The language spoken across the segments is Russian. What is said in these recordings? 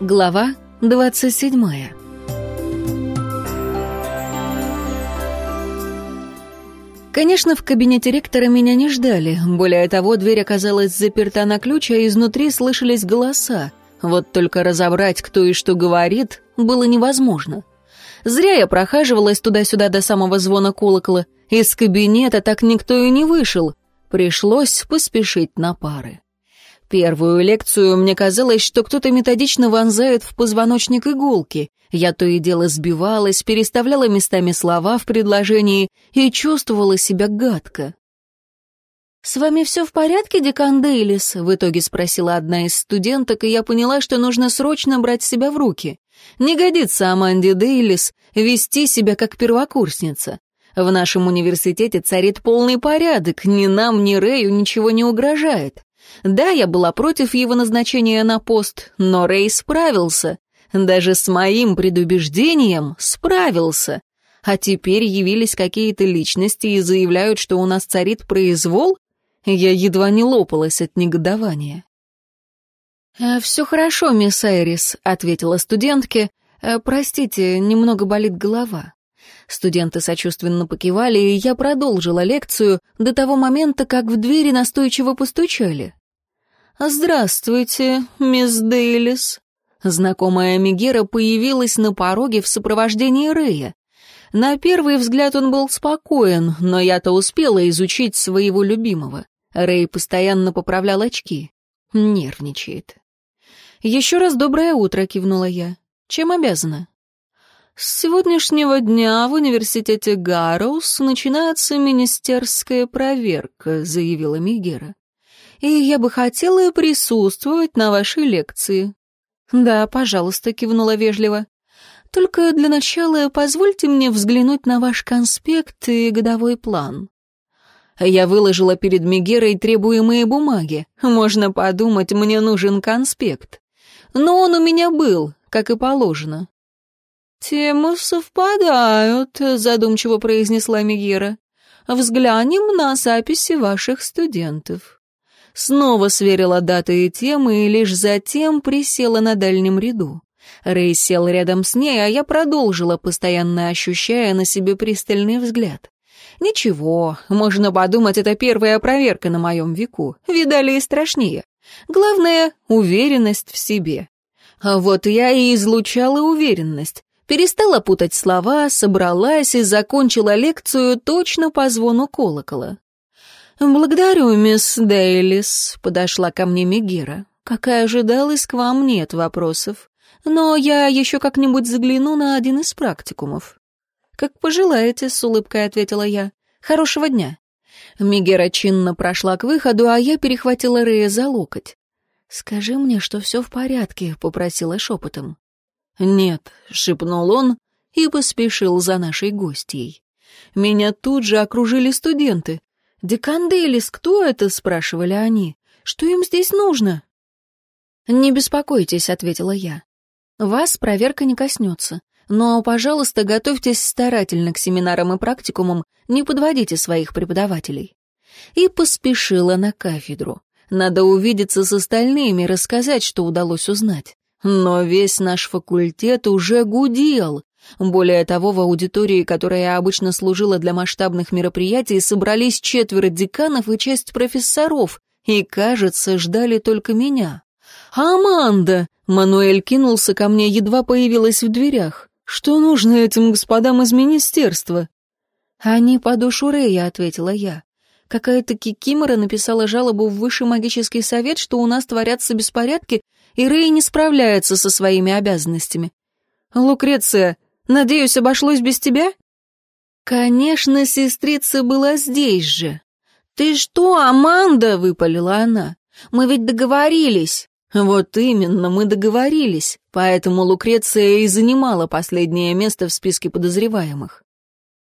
Глава 27 Конечно, в кабинете ректора меня не ждали. Более того, дверь оказалась заперта на ключ, а изнутри слышались голоса. Вот только разобрать, кто и что говорит, было невозможно. Зря я прохаживалась туда-сюда до самого звона колокола. Из кабинета так никто и не вышел. Пришлось поспешить на пары. Первую лекцию мне казалось, что кто-то методично вонзает в позвоночник иголки. Я то и дело сбивалась, переставляла местами слова в предложении и чувствовала себя гадко. «С вами все в порядке, декан Дейлис?» — в итоге спросила одна из студенток, и я поняла, что нужно срочно брать себя в руки. Не годится Аманде Дейлис вести себя как первокурсница. В нашем университете царит полный порядок, ни нам, ни Рэю ничего не угрожает. Да, я была против его назначения на пост, но Рэй справился. Даже с моим предубеждением справился. А теперь явились какие-то личности и заявляют, что у нас царит произвол? Я едва не лопалась от негодования. «Э, «Все хорошо, мисс Айрис», — ответила студентке. «Э, «Простите, немного болит голова». Студенты сочувственно покивали, и я продолжила лекцию до того момента, как в двери настойчиво постучали. «Здравствуйте, мисс Дейлис». Знакомая Мегера появилась на пороге в сопровождении Рэя. На первый взгляд он был спокоен, но я-то успела изучить своего любимого. Рэй постоянно поправлял очки. Нервничает. «Еще раз доброе утро», — кивнула я. «Чем обязана?» «С сегодняшнего дня в университете Гарроус начинается министерская проверка», — заявила Мегера и я бы хотела присутствовать на вашей лекции». «Да, пожалуйста», — кивнула вежливо. «Только для начала позвольте мне взглянуть на ваш конспект и годовой план». Я выложила перед Мегерой требуемые бумаги. Можно подумать, мне нужен конспект. Но он у меня был, как и положено. «Темы совпадают», — задумчиво произнесла Мегера. «Взглянем на записи ваших студентов». Снова сверила даты и темы и лишь затем присела на дальнем ряду. Рэй сел рядом с ней, а я продолжила, постоянно ощущая на себе пристальный взгляд. Ничего, можно подумать, это первая проверка на моем веку. Видали и страшнее. Главное — уверенность в себе. А вот я и излучала уверенность. Перестала путать слова, собралась и закончила лекцию точно по звону колокола. «Благодарю, мисс Дейлис», — подошла ко мне Мегера. «Как и ожидалось, к вам нет вопросов. Но я еще как-нибудь загляну на один из практикумов». «Как пожелаете», — с улыбкой ответила я. «Хорошего дня». Мегера чинно прошла к выходу, а я перехватила Рея за локоть. «Скажи мне, что все в порядке», — попросила шепотом. «Нет», — шепнул он и поспешил за нашей гостьей. Меня тут же окружили студенты. «Декан Дейлис, кто это?» — спрашивали они. «Что им здесь нужно?» «Не беспокойтесь», — ответила я. «Вас проверка не коснется. Но, пожалуйста, готовьтесь старательно к семинарам и практикумам, не подводите своих преподавателей». И поспешила на кафедру. Надо увидеться с остальными, рассказать, что удалось узнать. Но весь наш факультет уже гудел. Более того, в аудитории, которая обычно служила для масштабных мероприятий, собрались четверо деканов и часть профессоров, и, кажется, ждали только меня. «Аманда!» — Мануэль кинулся ко мне, едва появилась в дверях. «Что нужно этим господам из министерства?» «Они по душу Рэя», — ответила я. Какая-то кикимора написала жалобу в Высший магический совет, что у нас творятся беспорядки, и Рэй не справляется со своими обязанностями. «Лукреция, Надеюсь, обошлось без тебя?» «Конечно, сестрица была здесь же». «Ты что, Аманда?» — выпалила она. «Мы ведь договорились». «Вот именно, мы договорились, поэтому Лукреция и занимала последнее место в списке подозреваемых».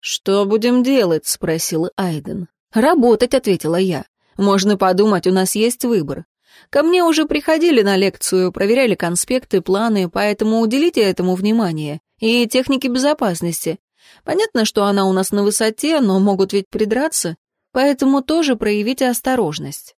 «Что будем делать?» — спросил Айден. «Работать», — ответила я. «Можно подумать, у нас есть выбор. Ко мне уже приходили на лекцию, проверяли конспекты, планы, поэтому уделите этому внимание и техники безопасности. Понятно, что она у нас на высоте, но могут ведь придраться, поэтому тоже проявите осторожность».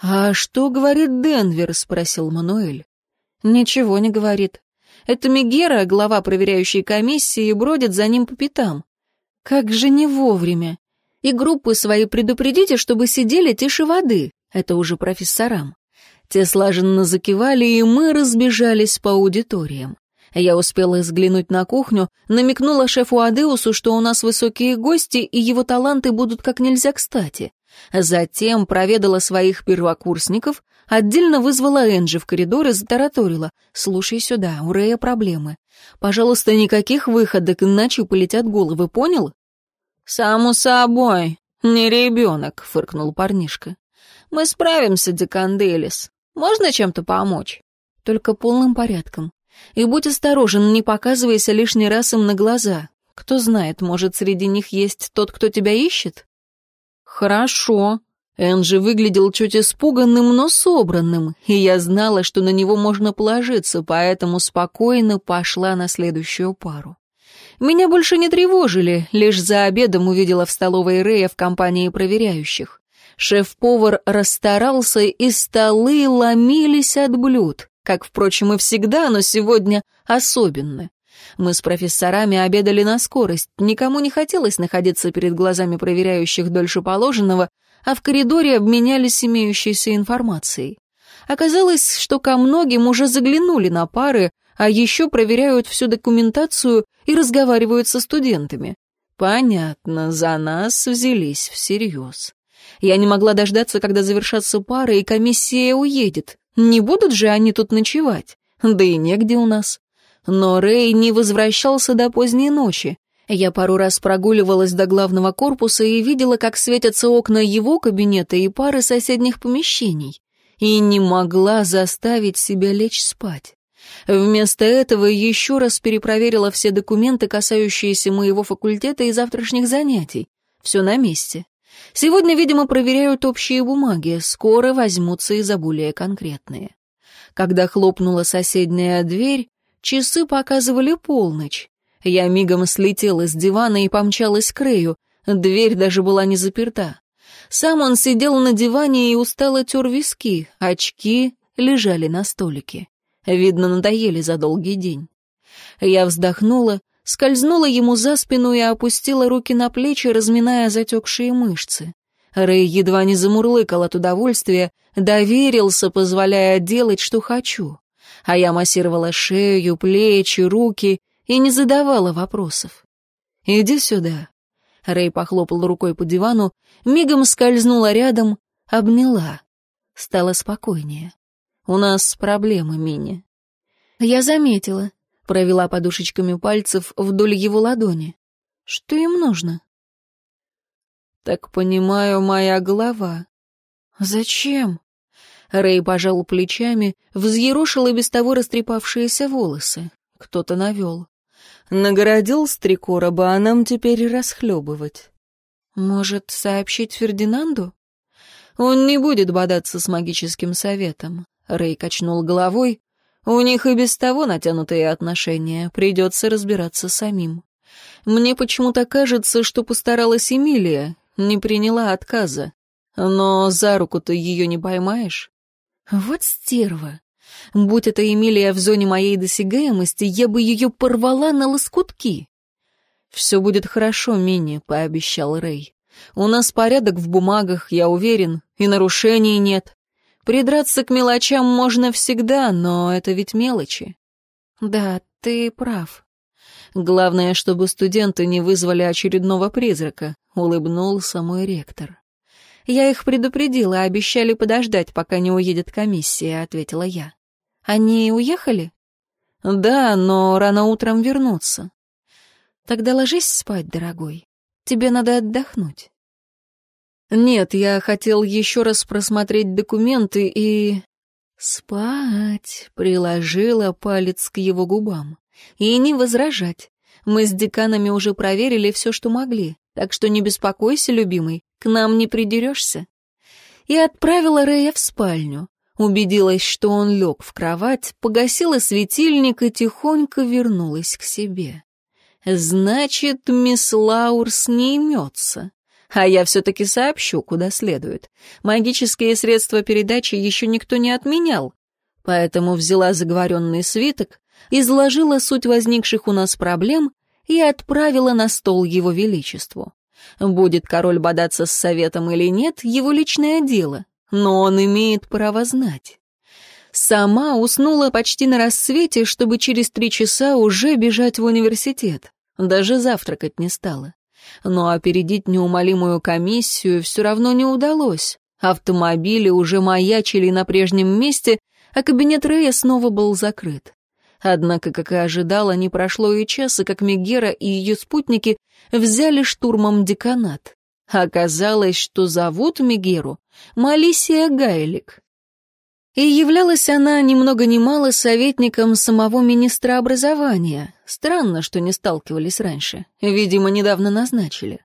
«А что говорит Денвер?» — спросил Мануэль. Ничего не говорит. Это Мегера, глава проверяющей комиссии, бродит за ним по пятам. Как же не вовремя. И группы свои предупредите, чтобы сидели тише воды. Это уже профессорам. Те слаженно закивали, и мы разбежались по аудиториям. Я успела взглянуть на кухню, намекнула шефу Адеусу, что у нас высокие гости, и его таланты будут как нельзя кстати. Затем проведала своих первокурсников, отдельно вызвала Энджи в коридор и затараторила. «Слушай сюда, у Рэя проблемы. Пожалуйста, никаких выходок, иначе полетят головы, понял?» «Само собой, не ребенок», — фыркнул парнишка. «Мы справимся, Деканделис. Можно чем-то помочь?» «Только полным порядком. И будь осторожен, не показывайся лишний раз им на глаза. Кто знает, может, среди них есть тот, кто тебя ищет?» «Хорошо». Энджи выглядел чуть испуганным, но собранным, и я знала, что на него можно положиться, поэтому спокойно пошла на следующую пару. Меня больше не тревожили, лишь за обедом увидела в столовой Рея в компании проверяющих. Шеф-повар расстарался, и столы ломились от блюд, как, впрочем, и всегда, но сегодня особенно. Мы с профессорами обедали на скорость, никому не хотелось находиться перед глазами проверяющих дольше положенного, а в коридоре обменялись имеющейся информацией. Оказалось, что ко многим уже заглянули на пары, а еще проверяют всю документацию и разговаривают со студентами. Понятно, за нас взялись всерьез. Я не могла дождаться, когда завершатся пары, и комиссия уедет. Не будут же они тут ночевать. Да и негде у нас. Но Рэй не возвращался до поздней ночи. Я пару раз прогуливалась до главного корпуса и видела, как светятся окна его кабинета и пары соседних помещений. И не могла заставить себя лечь спать. Вместо этого еще раз перепроверила все документы, касающиеся моего факультета и завтрашних занятий. Все на месте. Сегодня, видимо, проверяют общие бумаги, скоро возьмутся и за более конкретные. Когда хлопнула соседняя дверь, часы показывали полночь. Я мигом слетела с дивана и помчалась к Рэю. Дверь даже была не заперта. Сам он сидел на диване и устало тер виски, очки лежали на столике. Видно, надоели за долгий день. Я вздохнула, скользнула ему за спину и опустила руки на плечи, разминая затекшие мышцы. Рэй едва не замурлыкал от удовольствия, доверился, позволяя делать, что хочу. А я массировала шею, плечи, руки и не задавала вопросов. «Иди сюда». Рэй похлопал рукой по дивану, мигом скользнула рядом, обняла. Стало спокойнее. «У нас проблемы, Мини». «Я заметила», — провела подушечками пальцев вдоль его ладони. «Что им нужно?» «Так понимаю, моя голова». «Зачем?» Рэй пожал плечами, взъерошил и без того растрепавшиеся волосы. Кто-то навел. Нагородил с три короба, а нам теперь расхлебывать. «Может, сообщить Фердинанду?» «Он не будет бодаться с магическим советом. Рэй качнул головой. «У них и без того натянутые отношения, придется разбираться самим. Мне почему-то кажется, что постаралась Эмилия, не приняла отказа. Но за руку ты ее не поймаешь?» «Вот стерва! Будь это Эмилия в зоне моей досягаемости, я бы ее порвала на лоскутки!» «Все будет хорошо, Мини», — пообещал Рэй. «У нас порядок в бумагах, я уверен, и нарушений нет. Придраться к мелочам можно всегда, но это ведь мелочи. Да, ты прав. Главное, чтобы студенты не вызвали очередного призрака, улыбнулся мой ректор. Я их предупредила, обещали подождать, пока не уедет комиссия, ответила я. Они уехали? Да, но рано утром вернутся. Тогда ложись спать, дорогой. Тебе надо отдохнуть. «Нет, я хотел еще раз просмотреть документы и...» «Спать», — приложила палец к его губам. «И не возражать. Мы с деканами уже проверили все, что могли, так что не беспокойся, любимый, к нам не придерешься». И отправила Рэя в спальню. Убедилась, что он лег в кровать, погасила светильник и тихонько вернулась к себе. «Значит, мисс Лаурс не имется». А я все-таки сообщу, куда следует. Магические средства передачи еще никто не отменял. Поэтому взяла заговоренный свиток, изложила суть возникших у нас проблем и отправила на стол его величеству. Будет король бодаться с советом или нет, его личное дело, но он имеет право знать. Сама уснула почти на рассвете, чтобы через три часа уже бежать в университет. Даже завтракать не стала. Но опередить неумолимую комиссию все равно не удалось. Автомобили уже маячили на прежнем месте, а кабинет Рэя снова был закрыт. Однако, как и ожидала, не прошло и часа, как Мегера и ее спутники взяли штурмом деканат. Оказалось, что зовут Мегеру Малисия Гайлик. И являлась она ни много ни мало советником самого министра образования. Странно, что не сталкивались раньше. Видимо, недавно назначили.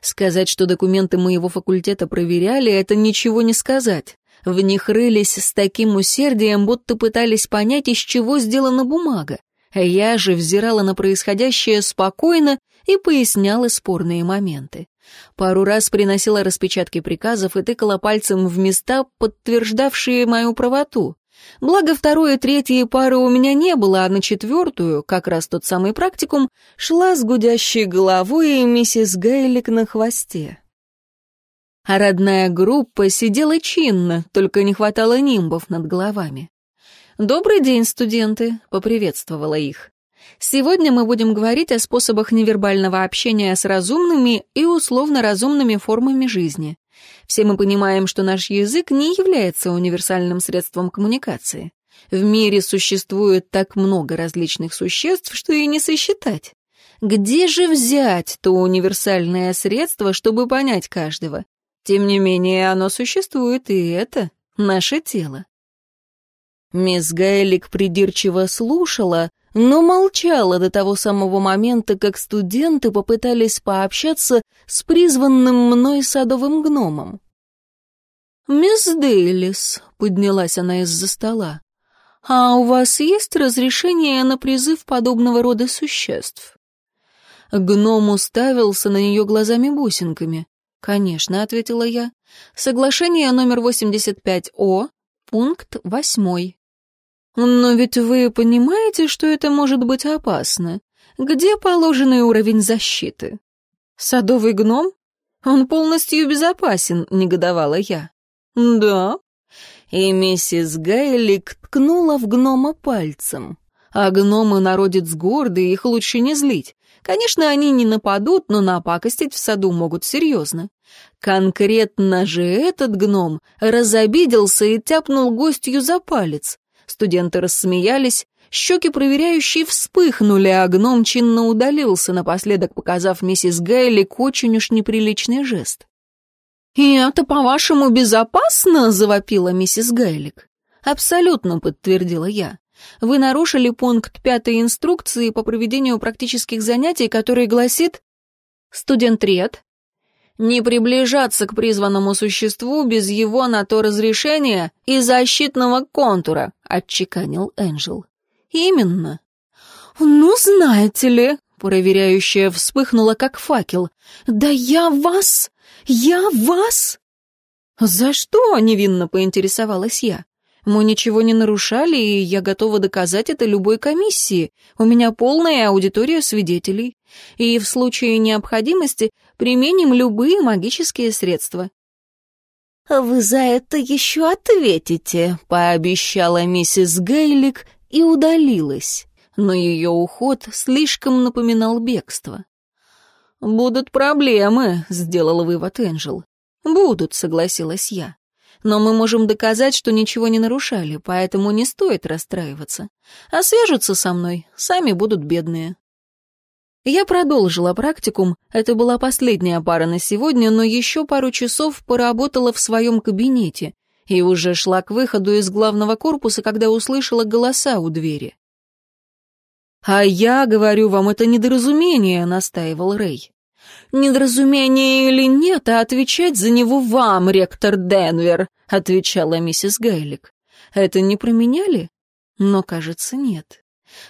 Сказать, что документы моего факультета проверяли, это ничего не сказать. В них рылись с таким усердием, будто пытались понять, из чего сделана бумага. Я же взирала на происходящее спокойно и поясняла спорные моменты. Пару раз приносила распечатки приказов и тыкала пальцем в места, подтверждавшие мою правоту. Благо, второй и пары у меня не было, а на четвертую, как раз тот самый практикум, шла с гудящей головой и миссис Гейлик на хвосте. А родная группа сидела чинно, только не хватало нимбов над головами. «Добрый день, студенты», — поприветствовала их. Сегодня мы будем говорить о способах невербального общения с разумными и условно-разумными формами жизни. Все мы понимаем, что наш язык не является универсальным средством коммуникации. В мире существует так много различных существ, что и не сосчитать. Где же взять то универсальное средство, чтобы понять каждого? Тем не менее, оно существует, и это наше тело. Мисс Гайлик придирчиво слушала, но молчала до того самого момента, как студенты попытались пообщаться с призванным мной садовым гномом. «Мисс Дейлис», — поднялась она из-за стола, — «а у вас есть разрешение на призыв подобного рода существ?» Гном уставился на нее глазами-бусинками. «Конечно», — ответила я. «Соглашение номер 85О, пункт 8. «Но ведь вы понимаете, что это может быть опасно? Где положенный уровень защиты?» «Садовый гном? Он полностью безопасен», — негодовала я. «Да». И миссис Гейлик ткнула в гнома пальцем. А гномы народец гордый, их лучше не злить. Конечно, они не нападут, но напакостить в саду могут серьезно. Конкретно же этот гном разобиделся и тяпнул гостью за палец. Студенты рассмеялись, щеки проверяющие вспыхнули, а гном чинно удалился, напоследок показав миссис Гейлик очень уж неприличный жест. «И это, по-вашему, безопасно?» — завопила миссис Гейлик. «Абсолютно», — подтвердила я. «Вы нарушили пункт пятой инструкции по проведению практических занятий, который гласит...» «Студент Ред, не приближаться к призванному существу без его на то разрешения и защитного контура», — отчеканил Энджел. «Именно». «Ну, знаете ли», — проверяющая вспыхнула, как факел, «да я вас... я вас...» «За что?» — невинно поинтересовалась я. Мы ничего не нарушали, и я готова доказать это любой комиссии. У меня полная аудитория свидетелей. И в случае необходимости применим любые магические средства». «Вы за это еще ответите», — пообещала миссис Гейлик и удалилась. Но ее уход слишком напоминал бегство. «Будут проблемы», — сделал вывод Энджел. «Будут», — согласилась я. Но мы можем доказать, что ничего не нарушали, поэтому не стоит расстраиваться. А свяжутся со мной, сами будут бедные. Я продолжила практикум, это была последняя пара на сегодня, но еще пару часов поработала в своем кабинете и уже шла к выходу из главного корпуса, когда услышала голоса у двери. «А я говорю вам, это недоразумение», — настаивал Рэй. «Недоразумение или нет, а отвечать за него вам, ректор Денвер», — отвечала миссис Гейлик. «Это не променяли? Но, кажется, нет.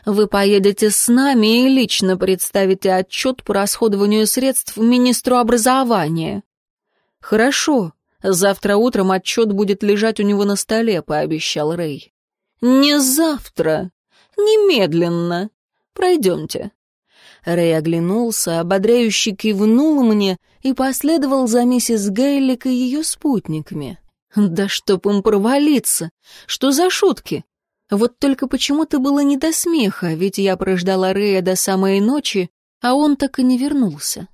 Вы поедете с нами и лично представите отчет по расходованию средств министру образования». «Хорошо. Завтра утром отчет будет лежать у него на столе», — пообещал Рэй. «Не завтра. Немедленно. Пройдемте». Рэй оглянулся, ободряюще кивнул мне и последовал за миссис Гейлик и ее спутниками. «Да чтоб им провалиться! Что за шутки? Вот только почему-то было не до смеха, ведь я прождала Рэя до самой ночи, а он так и не вернулся.